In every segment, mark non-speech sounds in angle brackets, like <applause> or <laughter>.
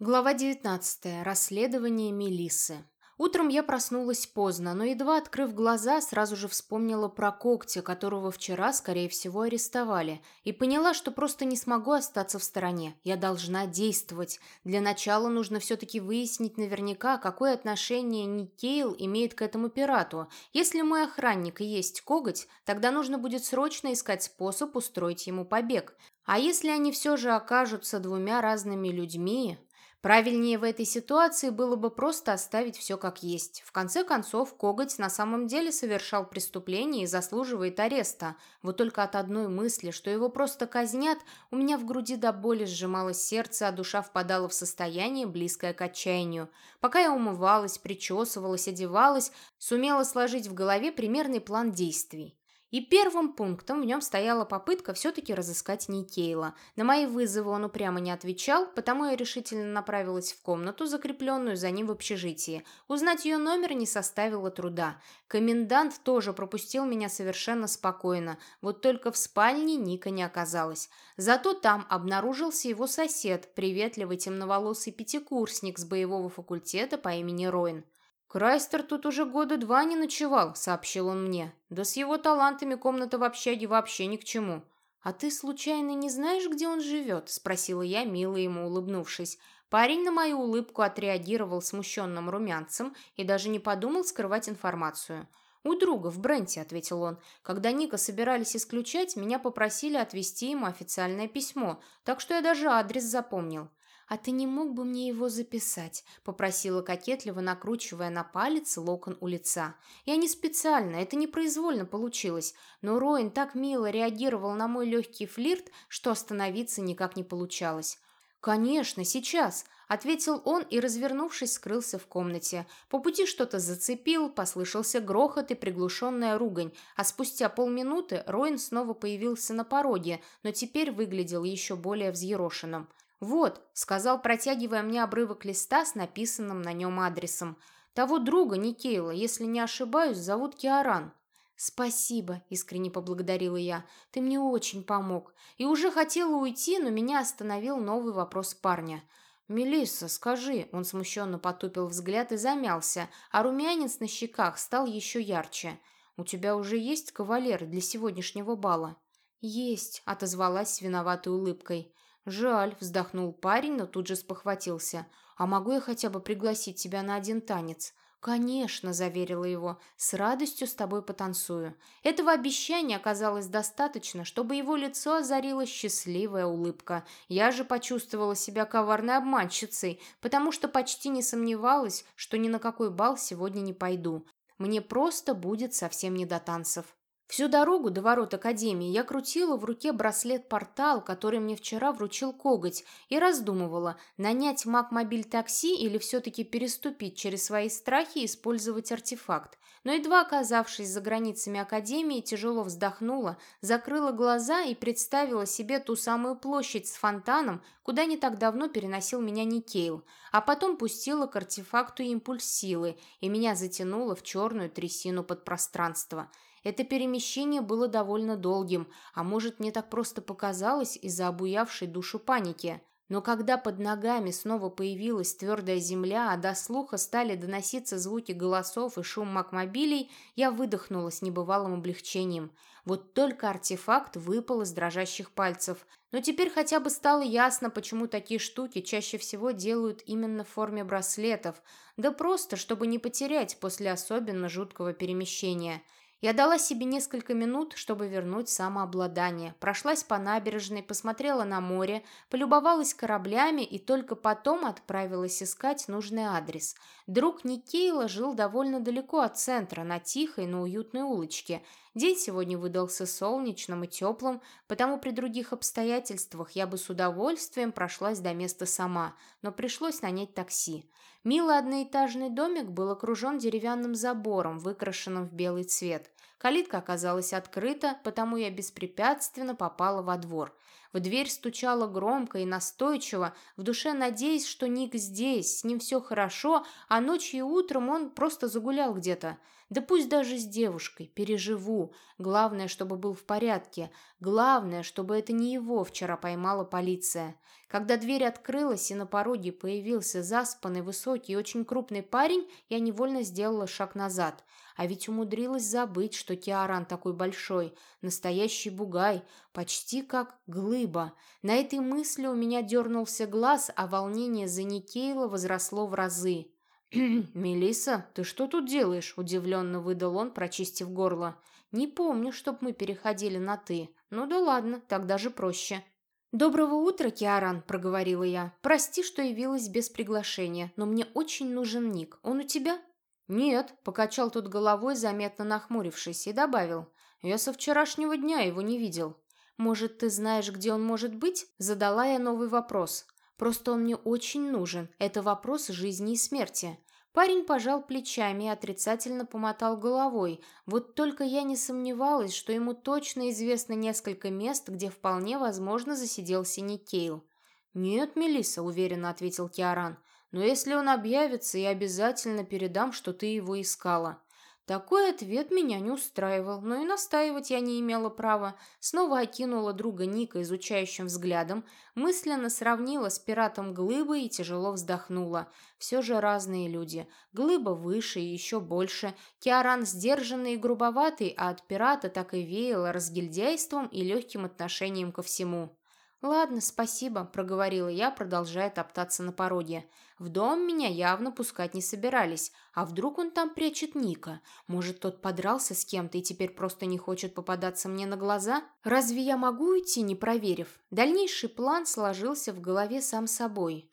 Глава 19. Расследование Мелиссы. Утром я проснулась поздно, но едва открыв глаза, сразу же вспомнила про когтя, которого вчера, скорее всего, арестовали, и поняла, что просто не смогу остаться в стороне. Я должна действовать. Для начала нужно все-таки выяснить наверняка, какое отношение Никейл имеет к этому пирату. Если мой охранник и есть коготь, тогда нужно будет срочно искать способ устроить ему побег. А если они все же окажутся двумя разными людьми, Правильнее в этой ситуации было бы просто оставить все как есть. В конце концов, Коготь на самом деле совершал преступление и заслуживает ареста. Вот только от одной мысли, что его просто казнят, у меня в груди до боли сжималось сердце, а душа впадала в состояние, близкое к отчаянию. Пока я умывалась, причесывалась, одевалась, сумела сложить в голове примерный план действий. И первым пунктом в нем стояла попытка все-таки разыскать Никейла. На мои вызовы он упрямо не отвечал, потому я решительно направилась в комнату, закрепленную за ним в общежитии. Узнать ее номер не составило труда. Комендант тоже пропустил меня совершенно спокойно, вот только в спальне Ника не оказалось. Зато там обнаружился его сосед, приветливый темноволосый пятикурсник с боевого факультета по имени Ройн. «Крайстер тут уже года два не ночевал», — сообщил он мне. «Да с его талантами комната в общаге вообще ни к чему». «А ты, случайно, не знаешь, где он живет?» — спросила я, мило ему улыбнувшись. Парень на мою улыбку отреагировал смущенным румянцем и даже не подумал скрывать информацию. «У друга в Бренте», — ответил он. «Когда Ника собирались исключать, меня попросили отвезти ему официальное письмо, так что я даже адрес запомнил». «А ты не мог бы мне его записать?» — попросила кокетливо, накручивая на палец локон у лица. «Я не специально, это непроизвольно получилось, но Роин так мило реагировал на мой легкий флирт, что остановиться никак не получалось». «Конечно, сейчас!» — ответил он и, развернувшись, скрылся в комнате. По пути что-то зацепил, послышался грохот и приглушенная ругань, а спустя полминуты Роин снова появился на пороге, но теперь выглядел еще более взъерошенным. «Вот», — сказал, протягивая мне обрывок листа с написанным на нем адресом. «Того друга, Никейла, если не ошибаюсь, зовут Киаран». «Спасибо», — искренне поблагодарила я. «Ты мне очень помог». И уже хотела уйти, но меня остановил новый вопрос парня. «Мелисса, скажи», — он смущенно потупил взгляд и замялся, а румянец на щеках стал еще ярче. «У тебя уже есть кавалер для сегодняшнего бала?» «Есть», — отозвалась с виноватой улыбкой. «Жаль», — вздохнул парень, но тут же спохватился. «А могу я хотя бы пригласить тебя на один танец?» «Конечно», — заверила его, — «с радостью с тобой потанцую». Этого обещания оказалось достаточно, чтобы его лицо озарила счастливая улыбка. Я же почувствовала себя коварной обманщицей, потому что почти не сомневалась, что ни на какой бал сегодня не пойду. Мне просто будет совсем не до танцев. Всю дорогу до ворот Академии я крутила в руке браслет-портал, который мне вчера вручил коготь, и раздумывала, нанять маг-мобиль-такси или все-таки переступить через свои страхи и использовать артефакт. Но едва оказавшись за границами Академии, тяжело вздохнула, закрыла глаза и представила себе ту самую площадь с фонтаном, куда не так давно переносил меня Никейл, а потом пустила к артефакту импульс силы, и меня затянуло в черную трясину подпространства – это перемещение было довольно долгим, а может, мне так просто показалось из-за обуявшей душу паники. Но когда под ногами снова появилась твердая земля, а до слуха стали доноситься звуки голосов и шум макмобилей, я выдохнула с небывалым облегчением. Вот только артефакт выпал из дрожащих пальцев. Но теперь хотя бы стало ясно, почему такие штуки чаще всего делают именно в форме браслетов. Да просто, чтобы не потерять после особенно жуткого перемещения – я дала себе несколько минут, чтобы вернуть самообладание. Прошлась по набережной, посмотрела на море, полюбовалась кораблями и только потом отправилась искать нужный адрес. Друг Никейла жил довольно далеко от центра, на тихой, но уютной улочке. День сегодня выдался солнечным и теплым, потому при других обстоятельствах я бы с удовольствием прошлась до места сама, но пришлось нанять такси. Милый одноэтажный домик был окружен деревянным забором, выкрашенным в белый цвет. Калитка оказалась открыта, потому я беспрепятственно попала во двор. В дверь стучала громко и настойчиво, в душе надеясь, что Ник здесь, с ним все хорошо, а ночью и утром он просто загулял где-то. Да пусть даже с девушкой, переживу. Главное, чтобы был в порядке. Главное, чтобы это не его вчера поймала полиция. Когда дверь открылась и на пороге появился заспанный, высокий и очень крупный парень, я невольно сделала шаг назад. А ведь умудрилась забыть, что Киаран такой большой, настоящий бугай, почти как глыба. На этой мысли у меня дернулся глаз, а волнение за Никейла возросло в разы. <clears throat> Мелиса, ты что тут делаешь?» – удивленно выдал он, прочистив горло. «Не помню, чтоб мы переходили на «ты». Ну да ладно, тогда же проще». «Доброго утра, Киаран», – проговорила я. «Прости, что явилась без приглашения, но мне очень нужен Ник. Он у тебя?» «Нет», – покачал тут головой, заметно нахмурившись, и добавил. «Я со вчерашнего дня его не видел». «Может, ты знаешь, где он может быть?» – задала я новый вопрос. Просто он мне очень нужен. Это вопрос жизни и смерти. Парень пожал плечами и отрицательно помотал головой. Вот только я не сомневалась, что ему точно известно несколько мест, где вполне возможно засиделся Никейл. «Нет, Мелисса, уверенно ответил Киаран. «Но если он объявится, я обязательно передам, что ты его искала». Такой ответ меня не устраивал, но и настаивать я не имела права. Снова окинула друга Ника изучающим взглядом, мысленно сравнила с пиратом Глыбы и тяжело вздохнула. Все же разные люди. Глыба выше и еще больше. Киаран сдержанный и грубоватый, а от пирата так и веяло разгильдяйством и легким отношением ко всему. «Ладно, спасибо», — проговорила я, продолжая топтаться на пороге. В дом меня явно пускать не собирались. А вдруг он там прячет Ника? Может, тот подрался с кем-то и теперь просто не хочет попадаться мне на глаза? Разве я могу уйти, не проверив? Дальнейший план сложился в голове сам собой.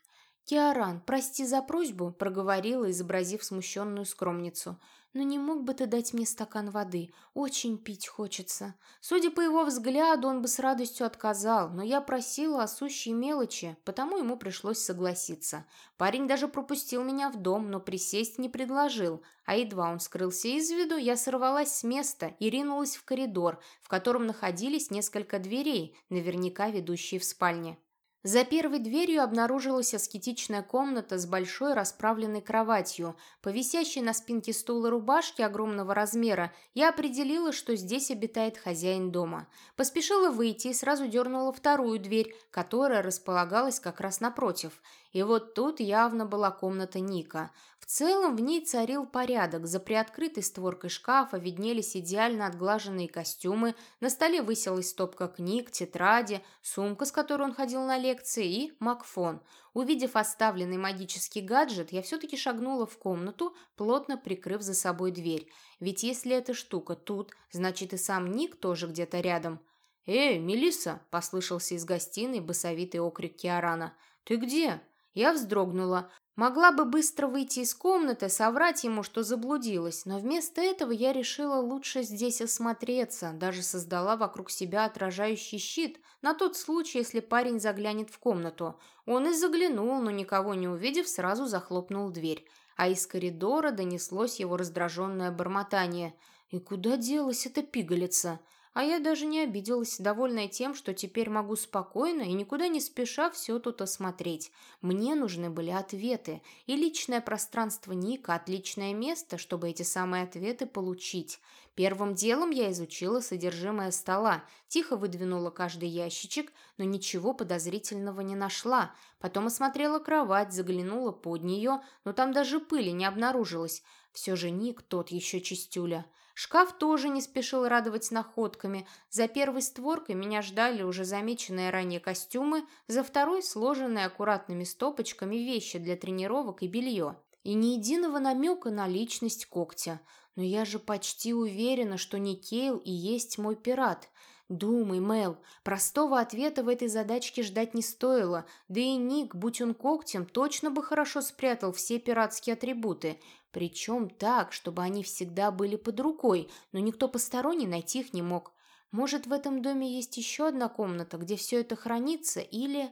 «Киаран, прости за просьбу», — проговорила, изобразив смущенную скромницу. «Но не мог бы ты дать мне стакан воды? Очень пить хочется». Судя по его взгляду, он бы с радостью отказал, но я просила о сущей мелочи, потому ему пришлось согласиться. Парень даже пропустил меня в дом, но присесть не предложил, а едва он скрылся из виду, я сорвалась с места и ринулась в коридор, в котором находились несколько дверей, наверняка ведущие в спальне. За первой дверью обнаружилась аскетичная комната с большой расправленной кроватью. По висящей на спинке стула рубашке огромного размера я определила, что здесь обитает хозяин дома. Поспешила выйти и сразу дернула вторую дверь, которая располагалась как раз напротив. И вот тут явно была комната Ника. В целом в ней царил порядок. За приоткрытой створкой шкафа виднелись идеально отглаженные костюмы, на столе высилась стопка книг, тетради, сумка, с которой он ходил на лекции, и макфон. Увидев оставленный магический гаджет, я все-таки шагнула в комнату, плотно прикрыв за собой дверь. Ведь если эта штука тут, значит и сам Ник тоже где-то рядом. «Эй, Мелисса!» – послышался из гостиной басовитый окрик Киарана. «Ты где?» Я вздрогнула. Могла бы быстро выйти из комнаты, соврать ему, что заблудилась, но вместо этого я решила лучше здесь осмотреться, даже создала вокруг себя отражающий щит на тот случай, если парень заглянет в комнату. Он и заглянул, но никого не увидев, сразу захлопнул дверь. А из коридора донеслось его раздраженное бормотание. «И куда делась эта пигалица?» А я даже не обиделась, довольная тем, что теперь могу спокойно и никуда не спеша все тут осмотреть. Мне нужны были ответы, и личное пространство Ника – отличное место, чтобы эти самые ответы получить. Первым делом я изучила содержимое стола, тихо выдвинула каждый ящичек, но ничего подозрительного не нашла. Потом осмотрела кровать, заглянула под нее, но там даже пыли не обнаружилось. Все же Ник тот еще чистюля. Шкаф тоже не спешил радовать находками. За первой створкой меня ждали уже замеченные ранее костюмы, за второй сложенные аккуратными стопочками вещи для тренировок и белье. И ни единого намека на личность когтя. Но я же почти уверена, что Никейл и есть мой пират. Думай, Мел, простого ответа в этой задачке ждать не стоило, да и Ник, будь он когтем, точно бы хорошо спрятал все пиратские атрибуты. Причем так, чтобы они всегда были под рукой, но никто посторонний найти их не мог. Может, в этом доме есть еще одна комната, где все это хранится, или...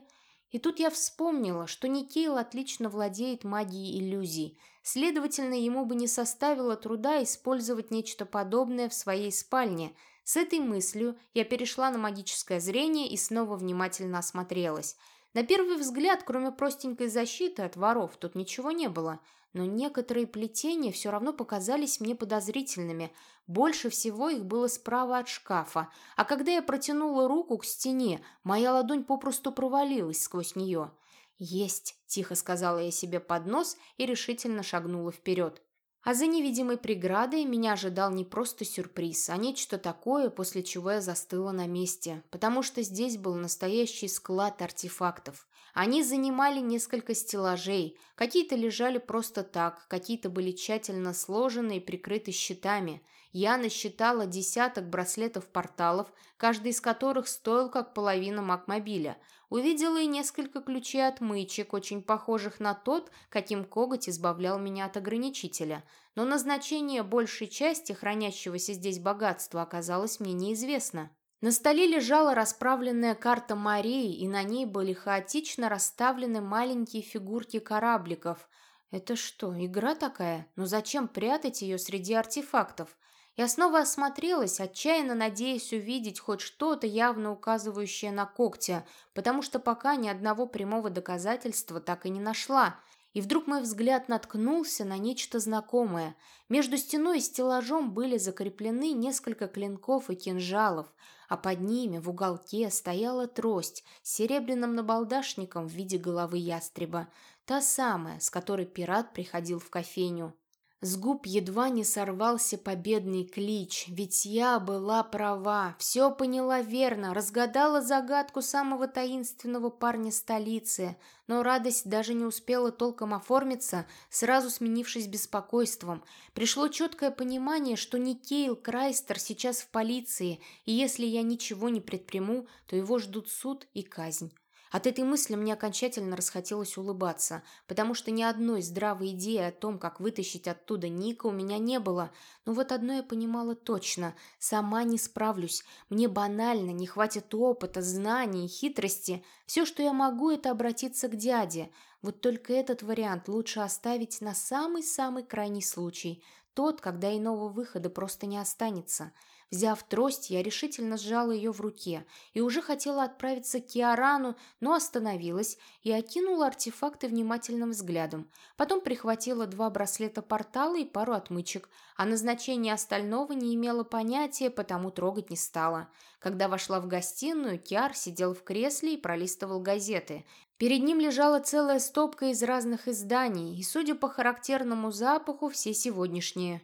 И тут я вспомнила, что Никейл отлично владеет магией иллюзий. Следовательно, ему бы не составило труда использовать нечто подобное в своей спальне. С этой мыслью я перешла на магическое зрение и снова внимательно осмотрелась. На первый взгляд, кроме простенькой защиты от воров, тут ничего не было, но некоторые плетения все равно показались мне подозрительными. Больше всего их было справа от шкафа, а когда я протянула руку к стене, моя ладонь попросту провалилась сквозь нее. «Есть!» – тихо сказала я себе под нос и решительно шагнула вперед. А за невидимой преградой меня ожидал не просто сюрприз, а нечто такое, после чего я застыла на месте, потому что здесь был настоящий склад артефактов. Они занимали несколько стеллажей, какие-то лежали просто так, какие-то были тщательно сложены и прикрыты щитами. Я насчитала десяток браслетов-порталов, каждый из которых стоил как половина макмобиля – Увидела и несколько ключей отмычек, очень похожих на тот, каким коготь избавлял меня от ограничителя. Но назначение большей части хранящегося здесь богатства оказалось мне неизвестно. На столе лежала расправленная карта Марии, и на ней были хаотично расставлены маленькие фигурки корабликов. Это что, игра такая? Но зачем прятать ее среди артефактов? Я снова осмотрелась, отчаянно надеясь увидеть хоть что-то явно указывающее на когтя, потому что пока ни одного прямого доказательства так и не нашла. И вдруг мой взгляд наткнулся на нечто знакомое. Между стеной и стеллажом были закреплены несколько клинков и кинжалов, а под ними в уголке стояла трость с серебряным набалдашником в виде головы ястреба, та самая, с которой пират приходил в кофейню. С губ едва не сорвался победный клич, ведь я была права, все поняла верно, разгадала загадку самого таинственного парня столицы, но радость даже не успела толком оформиться, сразу сменившись беспокойством. Пришло четкое понимание, что Никейл Крайстер сейчас в полиции, и если я ничего не предприму, то его ждут суд и казнь. От этой мысли мне окончательно расхотелось улыбаться, потому что ни одной здравой идеи о том, как вытащить оттуда Ника, у меня не было. Но вот одно я понимала точно – сама не справлюсь. Мне банально не хватит опыта, знаний, хитрости. Все, что я могу, это обратиться к дяде. Вот только этот вариант лучше оставить на самый-самый крайний случай. Тот, когда иного выхода просто не останется – Взяв трость, я решительно сжала ее в руке и уже хотела отправиться к Киарану, но остановилась и окинула артефакты внимательным взглядом. Потом прихватила два браслета портала и пару отмычек, а назначение остального не имела понятия, потому трогать не стала. Когда вошла в гостиную, Киар сидел в кресле и пролистывал газеты. Перед ним лежала целая стопка из разных изданий, и, судя по характерному запаху, все сегодняшние.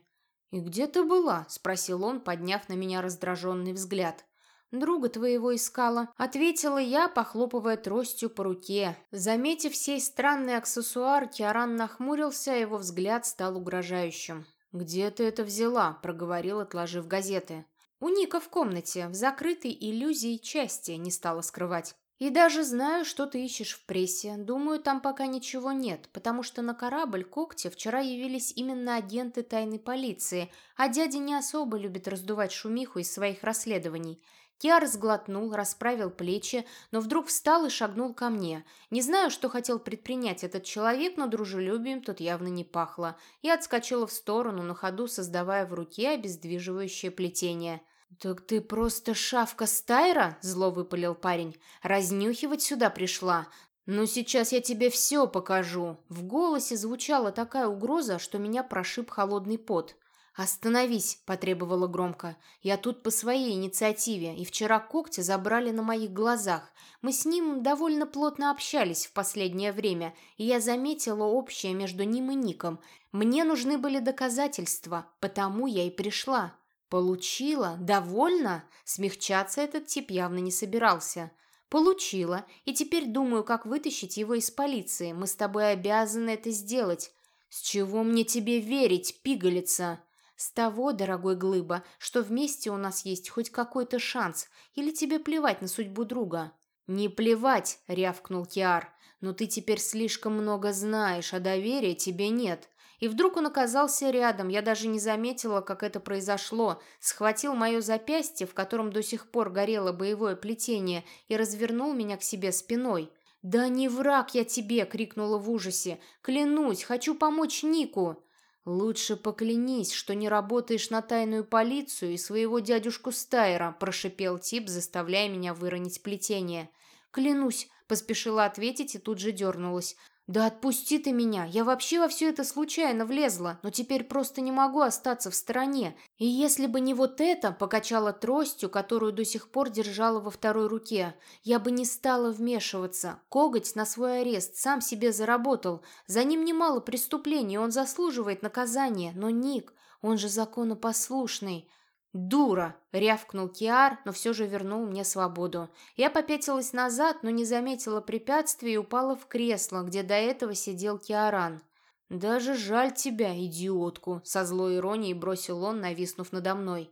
«И где ты была?» – спросил он, подняв на меня раздраженный взгляд. «Друга твоего искала», — ответила я, похлопывая тростью по руке. Заметив сей странный аксессуар, Киаран нахмурился, а его взгляд стал угрожающим. «Где ты это взяла?» — проговорил, отложив газеты. «У Ника в комнате, в закрытой иллюзии части», — не стала скрывать. И даже знаю, что ты ищешь в прессе. Думаю, там пока ничего нет, потому что на корабль когти вчера явились именно агенты тайной полиции, а дядя не особо любит раздувать шумиху из своих расследований. Киар сглотнул, расправил плечи, но вдруг встал и шагнул ко мне. Не знаю, что хотел предпринять этот человек, но дружелюбием тут явно не пахло. Я отскочила в сторону, на ходу создавая в руке обездвиживающее плетение. «Так ты просто шавка Стайра?» – зло выпалил парень. «Разнюхивать сюда пришла? Ну, сейчас я тебе все покажу!» В голосе звучала такая угроза, что меня прошиб холодный пот. «Остановись!» – потребовала громко. «Я тут по своей инициативе, и вчера когти забрали на моих глазах. Мы с ним довольно плотно общались в последнее время, и я заметила общее между ним и Ником. Мне нужны были доказательства, потому я и пришла». «Получила? Довольно?» Смягчаться этот тип явно не собирался. «Получила, и теперь думаю, как вытащить его из полиции. Мы с тобой обязаны это сделать». «С чего мне тебе верить, пигалица?» «С того, дорогой Глыба, что вместе у нас есть хоть какой-то шанс. Или тебе плевать на судьбу друга?» «Не плевать!» — рявкнул Киар. «Но ты теперь слишком много знаешь, а доверия тебе нет. И вдруг он оказался рядом, я даже не заметила, как это произошло, схватил мое запястье, в котором до сих пор горело боевое плетение, и развернул меня к себе спиной. «Да не враг я тебе!» — крикнула в ужасе. «Клянусь, хочу помочь Нику!» «Лучше поклянись, что не работаешь на тайную полицию и своего дядюшку Стайра», – прошипел тип, заставляя меня выронить плетение. «Клянусь», – поспешила ответить и тут же дернулась. «Да отпусти ты меня! Я вообще во все это случайно влезла, но теперь просто не могу остаться в стороне. И если бы не вот это, покачала тростью, которую до сих пор держала во второй руке, я бы не стала вмешиваться. Коготь на свой арест сам себе заработал. За ним немало преступлений, он заслуживает наказания. Но Ник, он же законопослушный. «Дура!» — рявкнул Киар, но все же вернул мне свободу. Я попятилась назад, но не заметила препятствия и упала в кресло, где до этого сидел Киаран. «Даже жаль тебя, идиотку!» — со злой иронией бросил он, нависнув надо мной.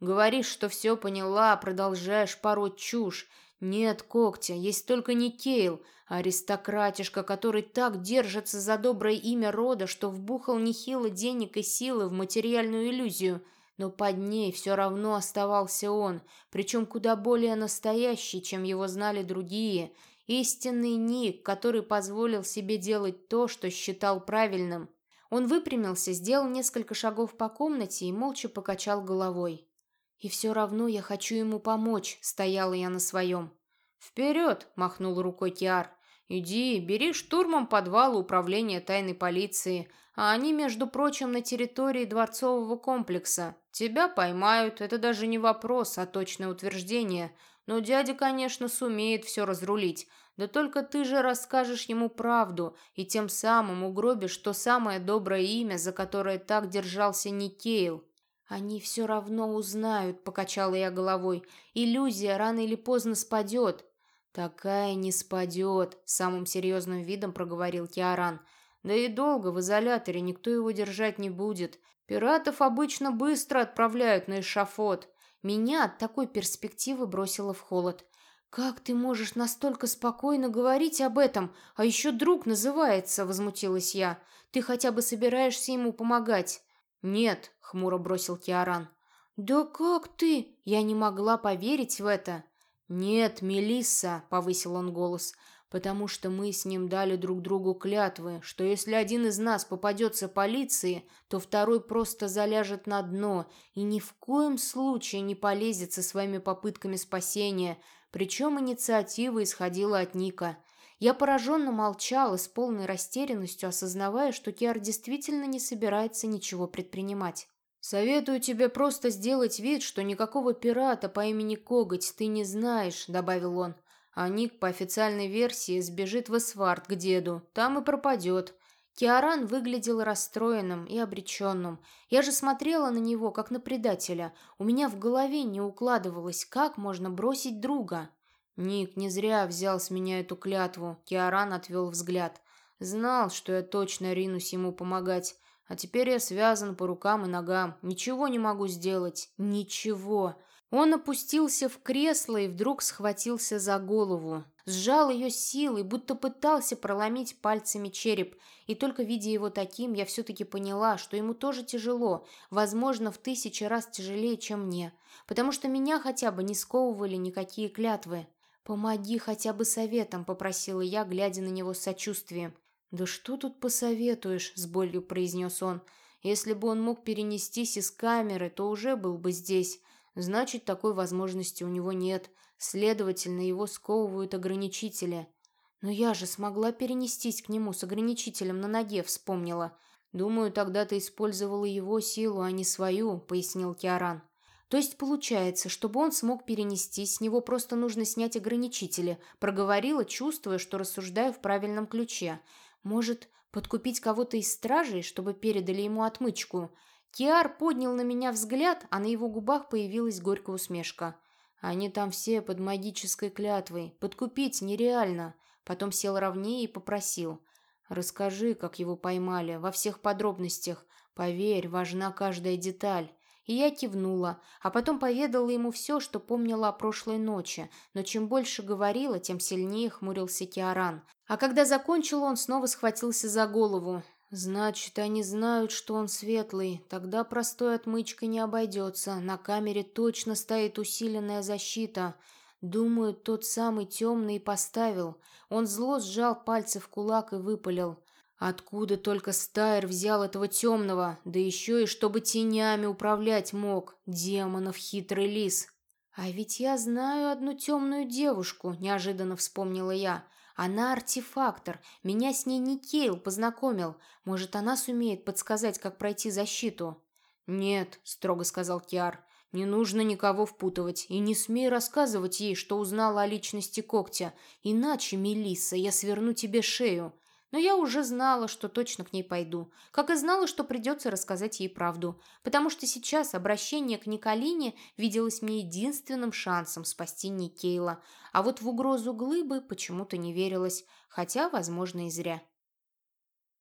«Говоришь, что все поняла, продолжаешь пороть чушь. Нет, Когтя, есть только не Кейл, аристократишка, который так держится за доброе имя рода, что вбухал нехило денег и силы в материальную иллюзию». Но под ней все равно оставался он, причем куда более настоящий, чем его знали другие, истинный Ник, который позволил себе делать то, что считал правильным. Он выпрямился, сделал несколько шагов по комнате и молча покачал головой. «И все равно я хочу ему помочь», — стояла я на своем. «Вперед!» — махнул рукой Киар. «Иди, бери штурмом подвал управления тайной полиции, а они, между прочим, на территории дворцового комплекса. Тебя поймают, это даже не вопрос, а точное утверждение. Но дядя, конечно, сумеет все разрулить. Да только ты же расскажешь ему правду и тем самым угробишь то самое доброе имя, за которое так держался Никейл. «Они все равно узнают», — покачала я головой. «Иллюзия рано или поздно спадет». «Такая не спадет», — самым серьезным видом проговорил Киаран. Да и долго в изоляторе никто его держать не будет. Пиратов обычно быстро отправляют на эшафот. Меня от такой перспективы бросило в холод. «Как ты можешь настолько спокойно говорить об этом? А еще друг называется», — возмутилась я. «Ты хотя бы собираешься ему помогать?» «Нет», — хмуро бросил Киаран. «Да как ты?» Я не могла поверить в это. «Нет, Мелисса», — повысил он голос, — потому что мы с ним дали друг другу клятвы, что если один из нас попадется полиции, то второй просто заляжет на дно и ни в коем случае не полезет со своими попытками спасения, причем инициатива исходила от Ника. Я пораженно молчала с полной растерянностью, осознавая, что Киар действительно не собирается ничего предпринимать. «Советую тебе просто сделать вид, что никакого пирата по имени Коготь ты не знаешь», — добавил он а Ник по официальной версии сбежит в Эсвард к деду, там и пропадет. Киаран выглядел расстроенным и обреченным. Я же смотрела на него, как на предателя. У меня в голове не укладывалось, как можно бросить друга. Ник не зря взял с меня эту клятву. Киаран отвел взгляд. Знал, что я точно ринусь ему помогать. А теперь я связан по рукам и ногам. Ничего не могу сделать. Ничего. Он опустился в кресло и вдруг схватился за голову. Сжал ее силой, будто пытался проломить пальцами череп. И только видя его таким, я все-таки поняла, что ему тоже тяжело, возможно, в тысячи раз тяжелее, чем мне. Потому что меня хотя бы не сковывали никакие клятвы. «Помоги хотя бы советом», — попросила я, глядя на него с сочувствием. «Да что тут посоветуешь?» — с болью произнес он. «Если бы он мог перенестись из камеры, то уже был бы здесь. Значит, такой возможности у него нет. Следовательно, его сковывают ограничители. Но я же смогла перенестись к нему с ограничителем на ноге, вспомнила. Думаю, тогда ты использовала его силу, а не свою, пояснил Киаран. То есть получается, чтобы он смог перенестись, с него просто нужно снять ограничители, проговорила, чувствуя, что рассуждаю в правильном ключе. Может, подкупить кого-то из стражей, чтобы передали ему отмычку? Киар поднял на меня взгляд, а на его губах появилась горькая усмешка. Они там все под магической клятвой. Подкупить нереально. Потом сел ровнее и попросил. Расскажи, как его поймали, во всех подробностях. Поверь, важна каждая деталь. И я кивнула, а потом поведала ему все, что помнила о прошлой ночи, но чем больше говорила, тем сильнее хмурился Киаран. А когда закончил, он снова схватился за голову. «Значит, они знают, что он светлый. Тогда простой отмычкой не обойдется. На камере точно стоит усиленная защита. Думаю, тот самый темный поставил. Он зло сжал пальцы в кулак и выпалил. Откуда только Стайр взял этого темного, да еще и чтобы тенями управлять мог, демонов хитрый лис. А ведь я знаю одну темную девушку, неожиданно вспомнила я. Она артефактор, меня с ней Никейл познакомил. Может, она сумеет подсказать, как пройти защиту? Нет, строго сказал Киар, не нужно никого впутывать, и не смей рассказывать ей, что узнала о личности когтя, иначе, Мелисса, я сверну тебе шею. Но я уже знала, что точно к ней пойду, как и знала, что придется рассказать ей правду, потому что сейчас обращение к Николине виделось мне единственным шансом спасти Никейла, а вот в угрозу глыбы почему-то не верилось, хотя, возможно, и зря.